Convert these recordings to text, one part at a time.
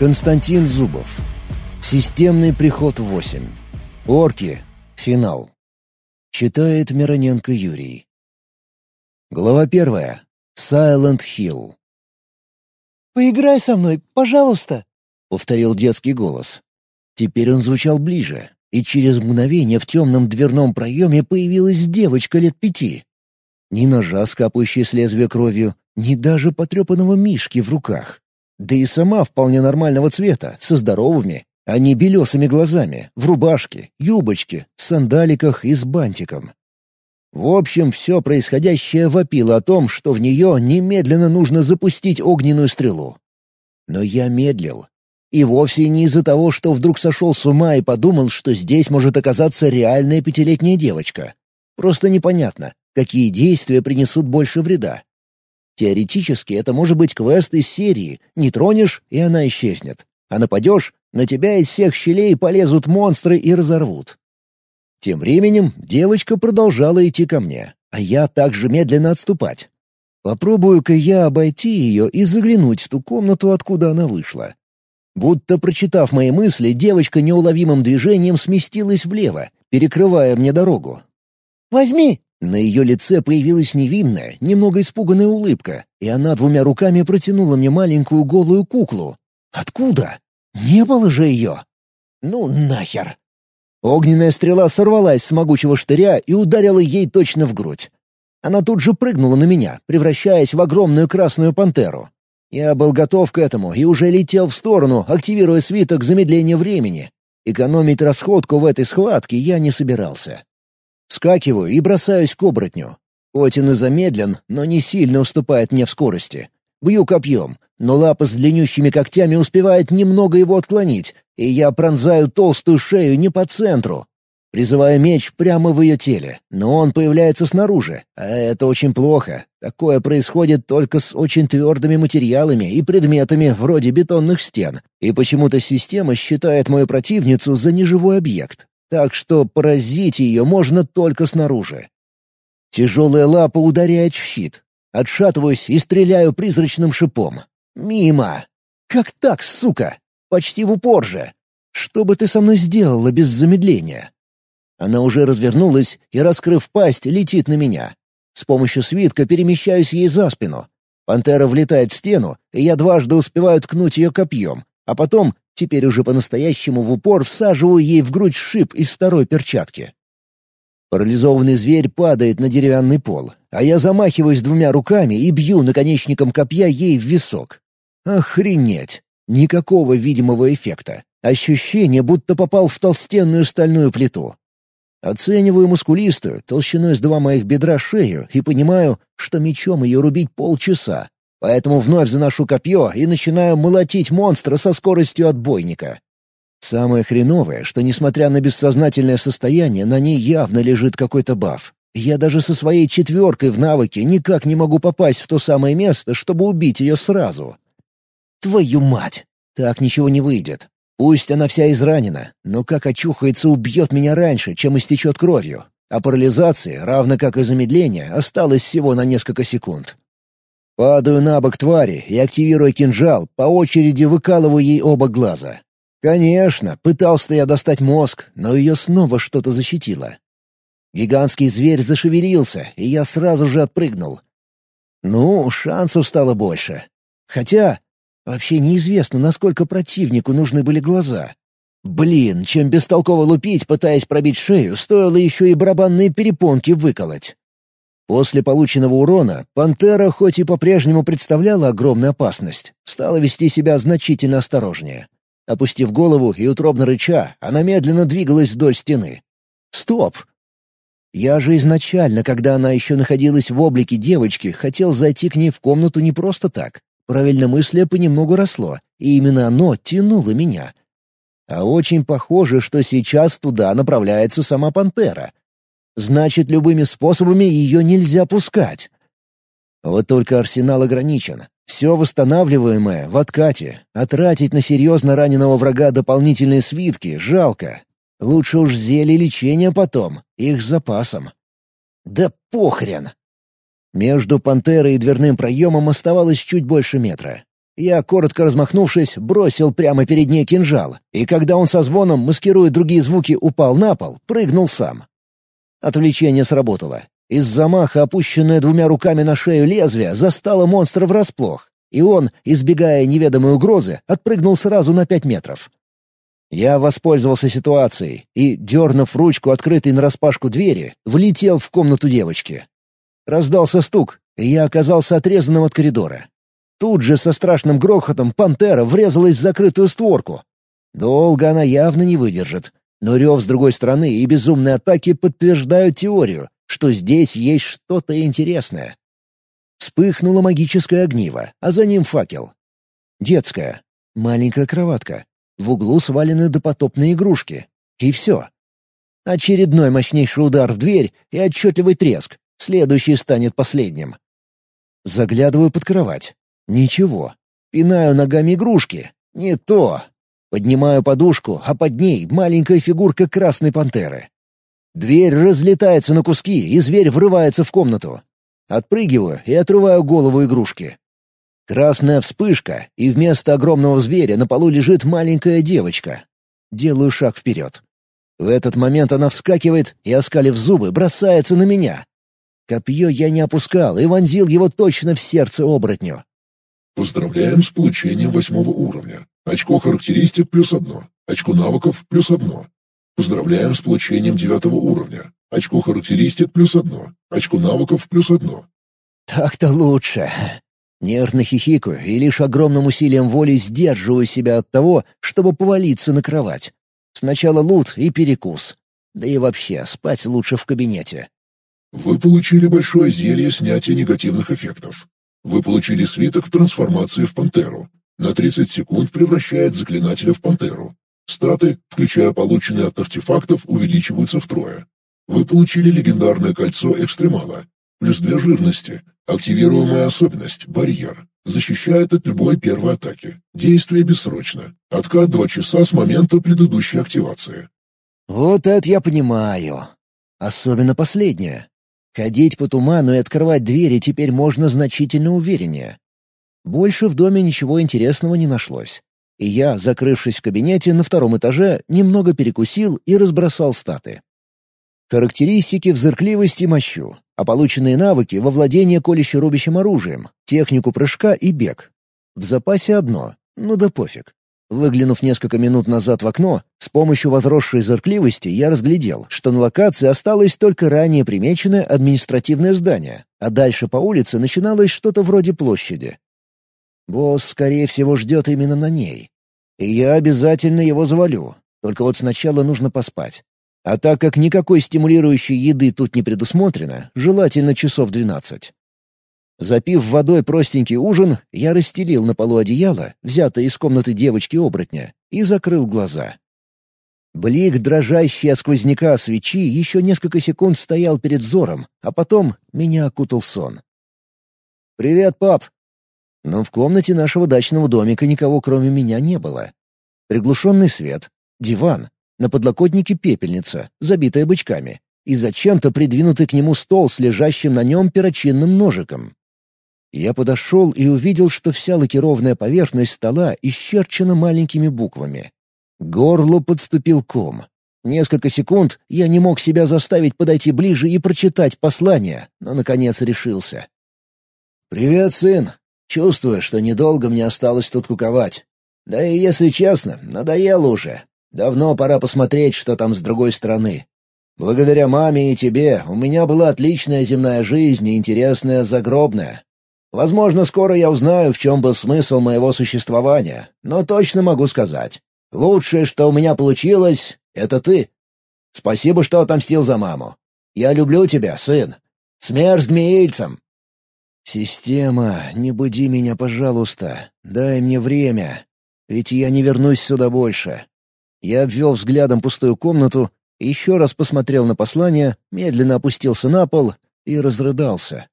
Константин Зубов. Системный приход 8. Орки. Финал. Читает Мироненко Юрий. Глава первая. Silent Hill. «Поиграй со мной, пожалуйста», — повторил детский голос. Теперь он звучал ближе, и через мгновение в темном дверном проеме появилась девочка лет пяти. Ни ножа, скапающей с лезвия кровью, ни даже потрепанного мишки в руках. Да и сама вполне нормального цвета, со здоровыми, а не белесыми глазами, в рубашке, юбочке, сандаликах и с бантиком. В общем, все происходящее вопило о том, что в нее немедленно нужно запустить огненную стрелу. Но я медлил. И вовсе не из-за того, что вдруг сошел с ума и подумал, что здесь может оказаться реальная пятилетняя девочка. Просто непонятно, какие действия принесут больше вреда. Теоретически это может быть квест из серии «Не тронешь, и она исчезнет». А нападешь, на тебя из всех щелей полезут монстры и разорвут. Тем временем девочка продолжала идти ко мне, а я также медленно отступать. Попробую-ка я обойти ее и заглянуть в ту комнату, откуда она вышла. Будто прочитав мои мысли, девочка неуловимым движением сместилась влево, перекрывая мне дорогу. «Возьми!» На ее лице появилась невинная, немного испуганная улыбка, и она двумя руками протянула мне маленькую голую куклу. Откуда? Не было же ее. Ну нахер. Огненная стрела сорвалась с могучего штыря и ударила ей точно в грудь. Она тут же прыгнула на меня, превращаясь в огромную красную пантеру. Я был готов к этому и уже летел в сторону, активируя свиток замедления времени. Экономить расходку в этой схватке я не собирался. Скакиваю и бросаюсь к оборотню. Хоть он и замедлен, но не сильно уступает мне в скорости. Бью копьем, но лапа с длиннющими когтями успевает немного его отклонить, и я пронзаю толстую шею не по центру. Призываю меч прямо в ее теле, но он появляется снаружи, а это очень плохо. Такое происходит только с очень твердыми материалами и предметами вроде бетонных стен, и почему-то система считает мою противницу за неживой объект так что поразить ее можно только снаружи. Тяжелая лапа ударяет в щит. Отшатываюсь и стреляю призрачным шипом. Мимо! Как так, сука? Почти в упор же! Что бы ты со мной сделала без замедления? Она уже развернулась и, раскрыв пасть, летит на меня. С помощью свитка перемещаюсь ей за спину. Пантера влетает в стену, и я дважды успеваю ткнуть ее копьем, а потом Теперь уже по-настоящему в упор всаживаю ей в грудь шип из второй перчатки. Парализованный зверь падает на деревянный пол, а я замахиваюсь двумя руками и бью наконечником копья ей в висок. Охренеть! Никакого видимого эффекта. Ощущение, будто попал в толстенную стальную плиту. Оцениваю мускулистую, толщиной с два моих бедра шею и понимаю, что мечом ее рубить полчаса, Поэтому вновь заношу копье и начинаю молотить монстра со скоростью отбойника. Самое хреновое, что, несмотря на бессознательное состояние, на ней явно лежит какой-то баф. Я даже со своей четверкой в навыке никак не могу попасть в то самое место, чтобы убить ее сразу. Твою мать! Так ничего не выйдет. Пусть она вся изранена, но как очухается, убьет меня раньше, чем истечет кровью. А парализации, равно как и замедление, осталось всего на несколько секунд. Падаю на бок твари и, активируя кинжал, по очереди выкалываю ей оба глаза. Конечно, пытался я достать мозг, но ее снова что-то защитило. Гигантский зверь зашевелился, и я сразу же отпрыгнул. Ну, шансов стало больше. Хотя, вообще неизвестно, насколько противнику нужны были глаза. Блин, чем бестолково лупить, пытаясь пробить шею, стоило еще и барабанные перепонки выколоть. После полученного урона пантера, хоть и по-прежнему представляла огромную опасность, стала вести себя значительно осторожнее. Опустив голову и утробно рыча, она медленно двигалась вдоль стены. «Стоп!» Я же изначально, когда она еще находилась в облике девочки, хотел зайти к ней в комнату не просто так. Правильно мысля понемногу росло, и именно оно тянуло меня. А очень похоже, что сейчас туда направляется сама пантера — Значит, любыми способами ее нельзя пускать. Вот только арсенал ограничен. Все восстанавливаемое в откате, а тратить на серьезно раненого врага дополнительные свитки жалко. Лучше уж зелье лечения потом, их запасом. Да похрен! Между пантерой и дверным проемом оставалось чуть больше метра. Я, коротко размахнувшись, бросил прямо перед ней кинжал, и когда он со звоном, маскируя другие звуки, упал на пол, прыгнул сам. Отвлечение сработало. Из замаха, опущенное двумя руками на шею лезвия, застало монстра врасплох, и он, избегая неведомой угрозы, отпрыгнул сразу на пять метров. Я воспользовался ситуацией и, дернув ручку открытой нараспашку двери, влетел в комнату девочки. Раздался стук, и я оказался отрезанным от коридора. Тут же со страшным грохотом пантера врезалась в закрытую створку. Долго она явно не выдержит, но рев с другой стороны и безумные атаки подтверждают теорию, что здесь есть что-то интересное. Вспыхнуло магическое огниво, а за ним факел. Детская. Маленькая кроватка. В углу свалены допотопные игрушки. И все. Очередной мощнейший удар в дверь и отчетливый треск. Следующий станет последним. Заглядываю под кровать. Ничего. Пинаю ногами игрушки. Не то. Поднимаю подушку, а под ней маленькая фигурка красной пантеры. Дверь разлетается на куски, и зверь врывается в комнату. Отпрыгиваю и отрываю голову игрушки. Красная вспышка, и вместо огромного зверя на полу лежит маленькая девочка. Делаю шаг вперед. В этот момент она вскакивает и, оскалив зубы, бросается на меня. Копье я не опускал и вонзил его точно в сердце оборотню. Поздравляем с получением восьмого уровня. Очко характеристик плюс одно. Очко навыков плюс одно. Поздравляем с получением девятого уровня. Очко характеристик плюс одно. Очко навыков плюс одно. Так-то лучше. Нервно хихикаю и лишь огромным усилием воли сдерживаю себя от того, чтобы повалиться на кровать. Сначала лут и перекус. Да и вообще, спать лучше в кабинете. Вы получили большое зелье снятия негативных эффектов. Вы получили свиток трансформации в пантеру. На 30 секунд превращает заклинателя в пантеру. Статы, включая полученные от артефактов, увеличиваются втрое. Вы получили легендарное кольцо экстремала. Плюс две жирности, Активируемая особенность – барьер. Защищает от любой первой атаки. Действие бессрочно. Откат 2 часа с момента предыдущей активации. Вот это я понимаю. Особенно последнее. Ходить по туману и открывать двери теперь можно значительно увереннее. Больше в доме ничего интересного не нашлось. И я, закрывшись в кабинете на втором этаже, немного перекусил и разбросал статы. Характеристики в зыркливости мощу, а полученные навыки во владение колюще-рубящим оружием, технику прыжка и бег. В запасе одно, ну да пофиг. Выглянув несколько минут назад в окно, с помощью возросшей зыркливости я разглядел, что на локации осталось только ранее примеченное административное здание, а дальше по улице начиналось что-то вроде площади. Босс, скорее всего, ждет именно на ней. И я обязательно его завалю, только вот сначала нужно поспать. А так как никакой стимулирующей еды тут не предусмотрено, желательно часов двенадцать. Запив водой простенький ужин, я расстелил на полу одеяло, взятое из комнаты девочки-оборотня, и закрыл глаза. Блик, дрожащий от сквозняка свечи, еще несколько секунд стоял перед взором, а потом меня окутал сон. «Привет, пап!» Но в комнате нашего дачного домика никого кроме меня не было. Приглушенный свет, диван, на подлокотнике пепельница, забитая бычками, и зачем-то придвинутый к нему стол с лежащим на нем перочинным ножиком. Я подошел и увидел, что вся лакированная поверхность стола исчерчена маленькими буквами. Горло подступил ком. Несколько секунд я не мог себя заставить подойти ближе и прочитать послание, но, наконец, решился. «Привет, сын. Чувствую, что недолго мне осталось тут куковать. Да и, если честно, надоело уже. Давно пора посмотреть, что там с другой стороны. Благодаря маме и тебе у меня была отличная земная жизнь и интересная загробная. Возможно, скоро я узнаю, в чем был смысл моего существования, но точно могу сказать. Лучшее, что у меня получилось, — это ты. Спасибо, что отомстил за маму. Я люблю тебя, сын. Смерть гмеильцам!» «Система, не буди меня, пожалуйста. Дай мне время. Ведь я не вернусь сюда больше. Я обвел взглядом пустую комнату, еще раз посмотрел на послание, медленно опустился на пол и разрыдался.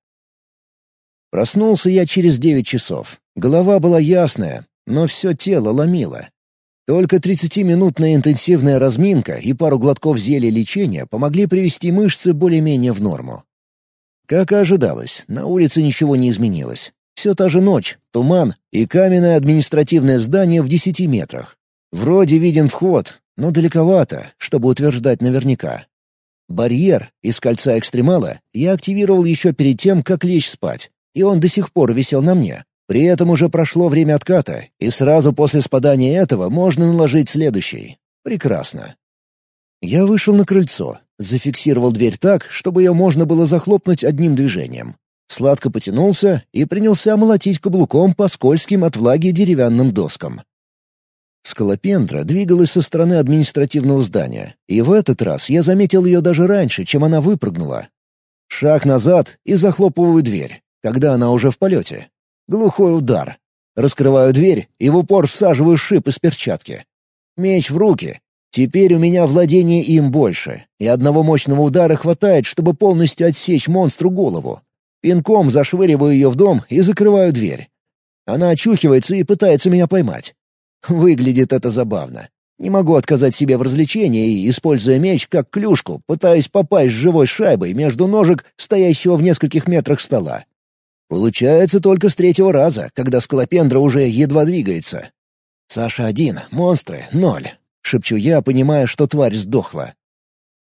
Проснулся я через девять часов. Голова была ясная, но все тело ломило. Только тридцатиминутная интенсивная разминка и пару глотков зелья лечения помогли привести мышцы более-менее в норму. Как и ожидалось, на улице ничего не изменилось. Все та же ночь, туман и каменное административное здание в десяти метрах. Вроде виден вход, но далековато, чтобы утверждать наверняка. Барьер из кольца экстремала я активировал еще перед тем, как лечь спать, и он до сих пор висел на мне. При этом уже прошло время отката, и сразу после спадания этого можно наложить следующий. Прекрасно. Я вышел на крыльцо, зафиксировал дверь так, чтобы ее можно было захлопнуть одним движением. Сладко потянулся и принялся молотить каблуком по скользким от влаги деревянным доскам. Скалопендра двигалась со стороны административного здания, и в этот раз я заметил ее даже раньше, чем она выпрыгнула. Шаг назад и захлопываю дверь, когда она уже в полете. Глухой удар. Раскрываю дверь и в упор всаживаю шип из перчатки. Меч в руки. Теперь у меня владение им больше, и одного мощного удара хватает, чтобы полностью отсечь монстру голову. Пинком зашвыриваю ее в дом и закрываю дверь. Она очухивается и пытается меня поймать. Выглядит это забавно. Не могу отказать себе в развлечении и, используя меч как клюшку, пытаюсь попасть живой шайбой между ножек, стоящего в нескольких метрах стола. Получается только с третьего раза, когда скалопендра уже едва двигается. «Саша один, монстры — ноль», — шепчу я, понимая, что тварь сдохла.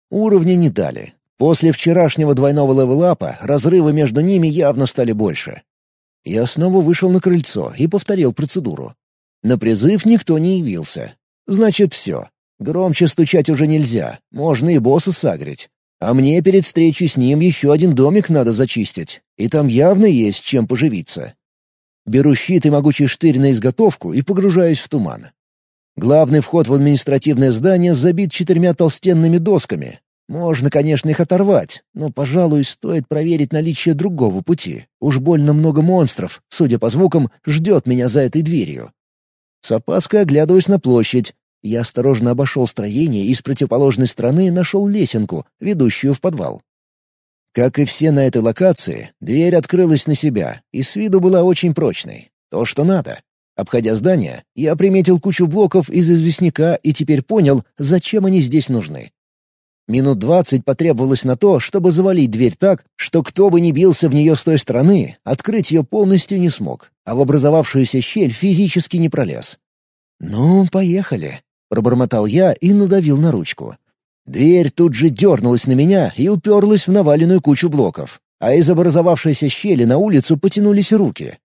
Уровни не дали, После вчерашнего двойного левелапа разрывы между ними явно стали больше. Я снова вышел на крыльцо и повторил процедуру. На призыв никто не явился. Значит, все. Громче стучать уже нельзя, можно и босса сагрить. А мне перед встречей с ним еще один домик надо зачистить, и там явно есть чем поживиться. Беру щит и могучий штырь на изготовку и погружаюсь в туман. Главный вход в административное здание забит четырьмя толстенными досками, можно, конечно, их оторвать, но, пожалуй, стоит проверить наличие другого пути. Уж больно много монстров, судя по звукам, ждет меня за этой дверью. С опаской оглядываюсь на площадь. Я осторожно обошел строение и с противоположной стороны нашел лесенку, ведущую в подвал. Как и все на этой локации, дверь открылась на себя и с виду была очень прочной. То, что надо. Обходя здание, я приметил кучу блоков из известняка и теперь понял, зачем они здесь нужны. Минут двадцать потребовалось на то, чтобы завалить дверь так, что кто бы ни бился в нее с той стороны, открыть ее полностью не смог, а в образовавшуюся щель физически не пролез. «Ну, поехали», — пробормотал я и надавил на ручку. Дверь тут же дернулась на меня и уперлась в наваленную кучу блоков, а из образовавшейся щели на улицу потянулись руки.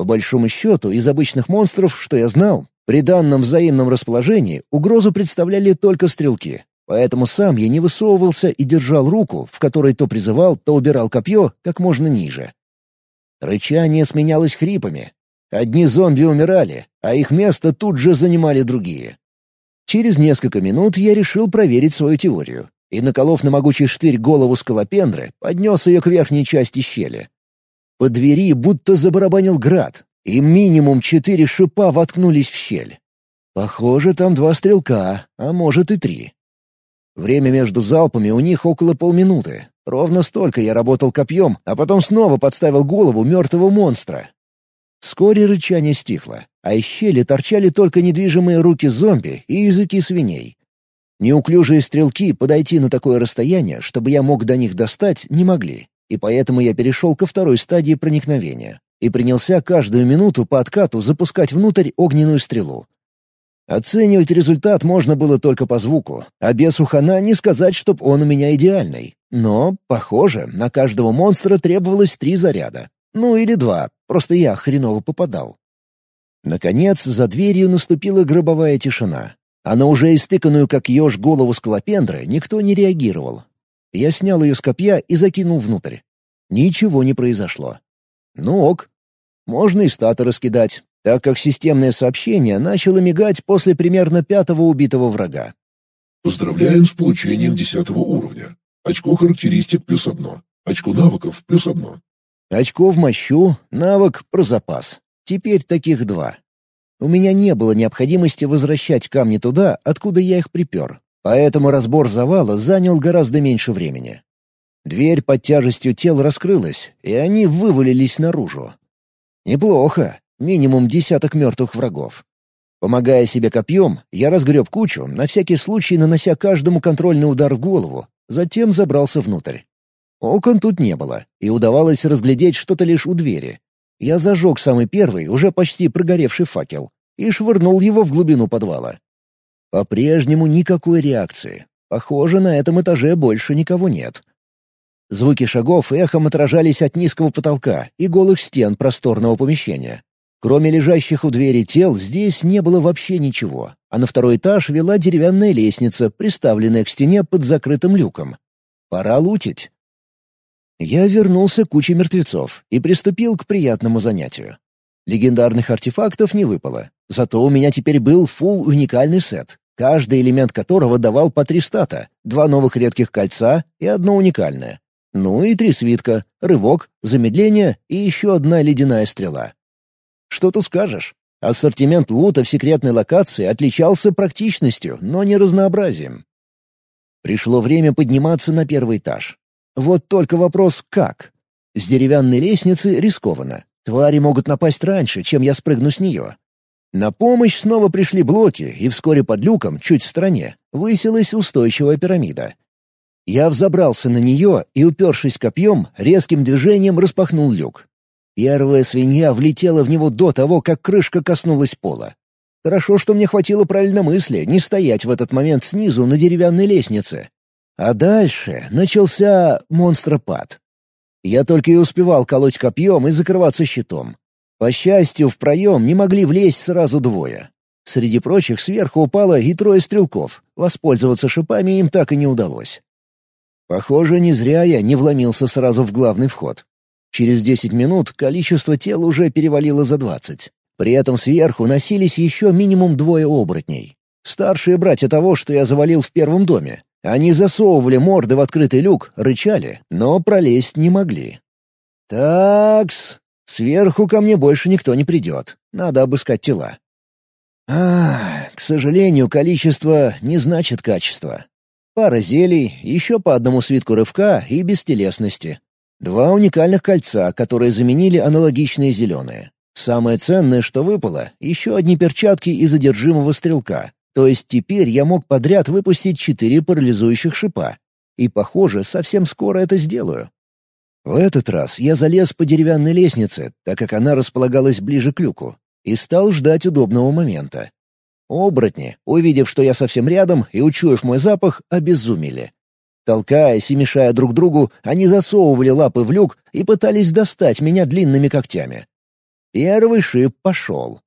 По большому счету, из обычных монстров, что я знал, при данном взаимном расположении угрозу представляли только стрелки, Поэтому сам я не высовывался и держал руку, в которой то призывал, то убирал копье, как можно ниже. Рычание сменялось хрипами. Одни зомби умирали, а их место тут же занимали другие. Через несколько минут я решил проверить свою теорию и, наколов на могучий штырь голову скалопендры, поднес ее к верхней части щели. По двери будто забарабанил град, и минимум четыре шипа воткнулись в щель. Похоже, там два стрелка, а может и три. Время между залпами у них около полминуты. Ровно столько я работал копьем, а потом снова подставил голову мертвого монстра. Вскоре рычание стихло, а из щели торчали только недвижимые руки зомби и языки свиней. Неуклюжие стрелки подойти на такое расстояние, чтобы я мог до них достать, не могли, и поэтому я перешел ко второй стадии проникновения и принялся каждую минуту по откату запускать внутрь огненную стрелу. Оценивать результат можно было только по звуку, а без ухана не сказать, чтоб он у меня идеальный. Но, похоже, на каждого монстра требовалось три заряда. Ну или два, просто я хреново попадал. Наконец, за дверью наступила гробовая тишина. А на уже истыканную как еж голову скалопендры никто не реагировал. Я снял ее с копья и закинул внутрь. Ничего не произошло. Ну ок. Можно и статы раскидать, так как системное сообщение начало мигать после примерно пятого убитого врага. Поздравляем с получением десятого уровня. Очко характеристик плюс одно. Очко навыков плюс одно. Очко в мощу, навык про запас. Теперь таких два. У меня не было необходимости возвращать камни туда, откуда я их припер. Поэтому разбор завала занял гораздо меньше времени. Дверь под тяжестью тел раскрылась, и они вывалились наружу. Неплохо. Минимум десяток мертвых врагов. Помогая себе копьем, я разгреб кучу, на всякий случай нанося каждому контрольный удар в голову, затем забрался внутрь. Окон тут не было, и удавалось разглядеть что-то лишь у двери. Я зажег самый первый, уже почти прогоревший факел, и швырнул его в глубину подвала. По-прежнему никакой реакции. Похоже, на этом этаже больше никого нет. Звуки шагов эхом отражались от низкого потолка и голых стен просторного помещения. Кроме лежащих у двери тел, здесь не было вообще ничего, а на второй этаж вела деревянная лестница, приставленная к стене под закрытым люком. Пора лутить. Я вернулся к куче мертвецов и приступил к приятному занятию. Легендарных артефактов не выпало, зато у меня теперь был фул уникальный сет, каждый элемент которого давал по три стата, два новых редких кольца и одно уникальное. Ну и три свитка, рывок, замедление и еще одна ледяная стрела. Что тут скажешь? Ассортимент лута в секретной локации отличался практичностью, но не разнообразием. Пришло время подниматься на первый этаж. Вот только вопрос «как?». С деревянной лестницы рискованно. Твари могут напасть раньше, чем я спрыгну с нее. На помощь снова пришли блоки, и вскоре под люком, чуть в стороне, высилась устойчивая пирамида. Я взобрался на нее и, упершись копьем, резким движением распахнул люк. Первая свинья влетела в него до того, как крышка коснулась пола. Хорошо, что мне хватило правильно мысли не стоять в этот момент снизу на деревянной лестнице. А дальше начался монстропад. Я только и успевал колоть копьем и закрываться щитом. По счастью, в проем не могли влезть сразу двое. Среди прочих сверху упало и трое стрелков. Воспользоваться шипами им так и не удалось. Похоже, не зря я не вломился сразу в главный вход. Через десять минут количество тел уже перевалило за двадцать. При этом сверху носились еще минимум двое оборотней. Старшие братья того, что я завалил в первом доме. Они засовывали морды в открытый люк, рычали, но пролезть не могли. Такс, сверху ко мне больше никто не придет. Надо обыскать тела. А, к сожалению, количество не значит качество. Пара зелий, еще по одному свитку рывка и бестелесности. Два уникальных кольца, которые заменили аналогичные зеленые. Самое ценное, что выпало, еще одни перчатки из одержимого стрелка. То есть теперь я мог подряд выпустить четыре парализующих шипа. И, похоже, совсем скоро это сделаю. В этот раз я залез по деревянной лестнице, так как она располагалась ближе к люку, и стал ждать удобного момента. Оборотни, увидев, что я совсем рядом и учуяв мой запах, обезумели. Толкаясь и мешая друг другу, они засовывали лапы в люк и пытались достать меня длинными когтями. Первый шип пошел.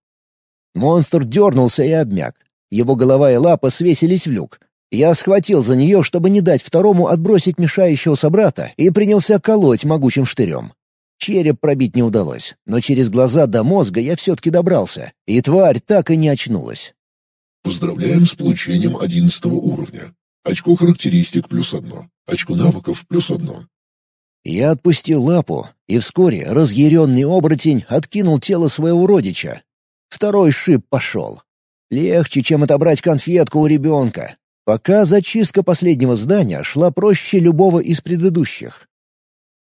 Монстр дернулся и обмяк. Его голова и лапа свесились в люк. Я схватил за нее, чтобы не дать второму отбросить мешающего собрата, и принялся колоть могучим штырем. Череп пробить не удалось, но через глаза до мозга я все-таки добрался, и тварь так и не очнулась. Поздравляем с получением одиннадцатого уровня. Очко характеристик плюс одно. Очко навыков плюс одно. Я отпустил лапу, и вскоре разъяренный оборотень откинул тело своего родича. Второй шип пошел. Легче, чем отобрать конфетку у ребенка. Пока зачистка последнего здания шла проще любого из предыдущих.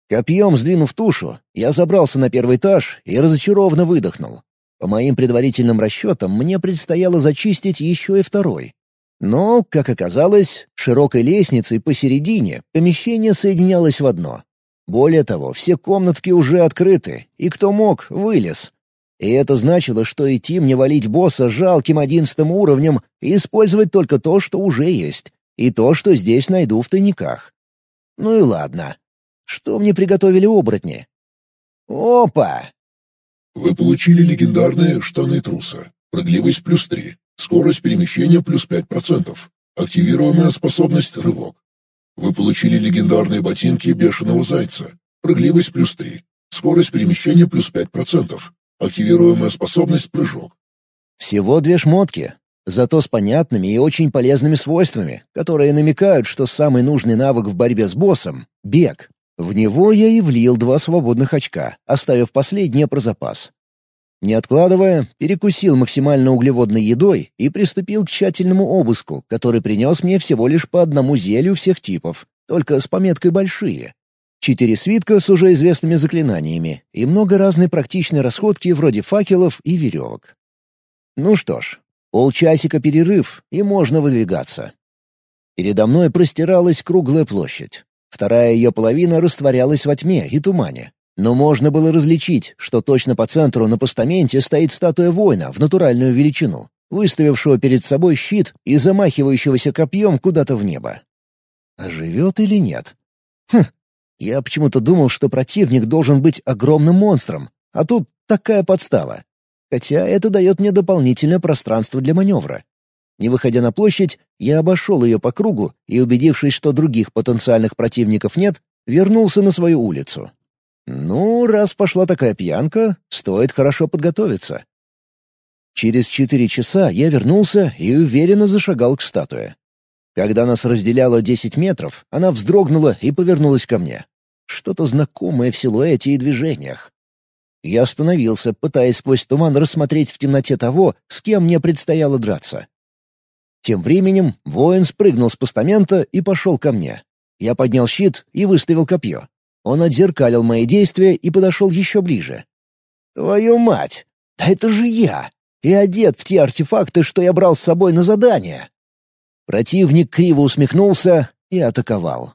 Копьем сдвинув тушу, я забрался на первый этаж и разочарованно выдохнул. По моим предварительным расчетам, мне предстояло зачистить еще и второй. Но, как оказалось, широкой лестницей посередине помещение соединялось в одно. Более того, все комнатки уже открыты, и кто мог, вылез. И это значило, что идти мне валить босса жалким одиннадцатым уровнем и использовать только то, что уже есть, и то, что здесь найду в тайниках. Ну и ладно. Что мне приготовили оборотни? Опа! Вы получили легендарные штаны труса. Прыгливость плюс три. Скорость перемещения плюс 5%. Активируемая способность «Рывок». Вы получили легендарные ботинки бешеного зайца. Прыгливость плюс 3. Скорость перемещения плюс 5%. Активируемая способность «Прыжок». Всего две шмотки, зато с понятными и очень полезными свойствами, которые намекают, что самый нужный навык в борьбе с боссом — бег. В него я и влил два свободных очка, оставив последнее про запас. Не откладывая, перекусил максимально углеводной едой и приступил к тщательному обыску, который принес мне всего лишь по одному зелью всех типов, только с пометкой «большие». Четыре свитка с уже известными заклинаниями и много разной практичной расходки вроде факелов и веревок. Ну что ж, полчасика перерыв, и можно выдвигаться. Передо мной простиралась круглая площадь. Вторая ее половина растворялась во тьме и тумане. Но можно было различить, что точно по центру на постаменте стоит статуя воина в натуральную величину, выставившего перед собой щит и замахивающегося копьем куда-то в небо. А живет или нет? Хм, я почему-то думал, что противник должен быть огромным монстром, а тут такая подстава. Хотя это дает мне дополнительное пространство для маневра. Не выходя на площадь, я обошел ее по кругу и, убедившись, что других потенциальных противников нет, вернулся на свою улицу. Ну, раз пошла такая пьянка, стоит хорошо подготовиться. Через четыре часа я вернулся и уверенно зашагал к статуе. Когда нас разделяло десять метров, она вздрогнула и повернулась ко мне. Что-то знакомое в силуэте и движениях. Я остановился, пытаясь сквозь туман рассмотреть в темноте того, с кем мне предстояло драться. Тем временем воин спрыгнул с постамента и пошел ко мне. Я поднял щит и выставил копье. Он отзеркалил мои действия и подошел еще ближе. «Твою мать! Да это же я! И одет в те артефакты, что я брал с собой на задание!» Противник криво усмехнулся и атаковал.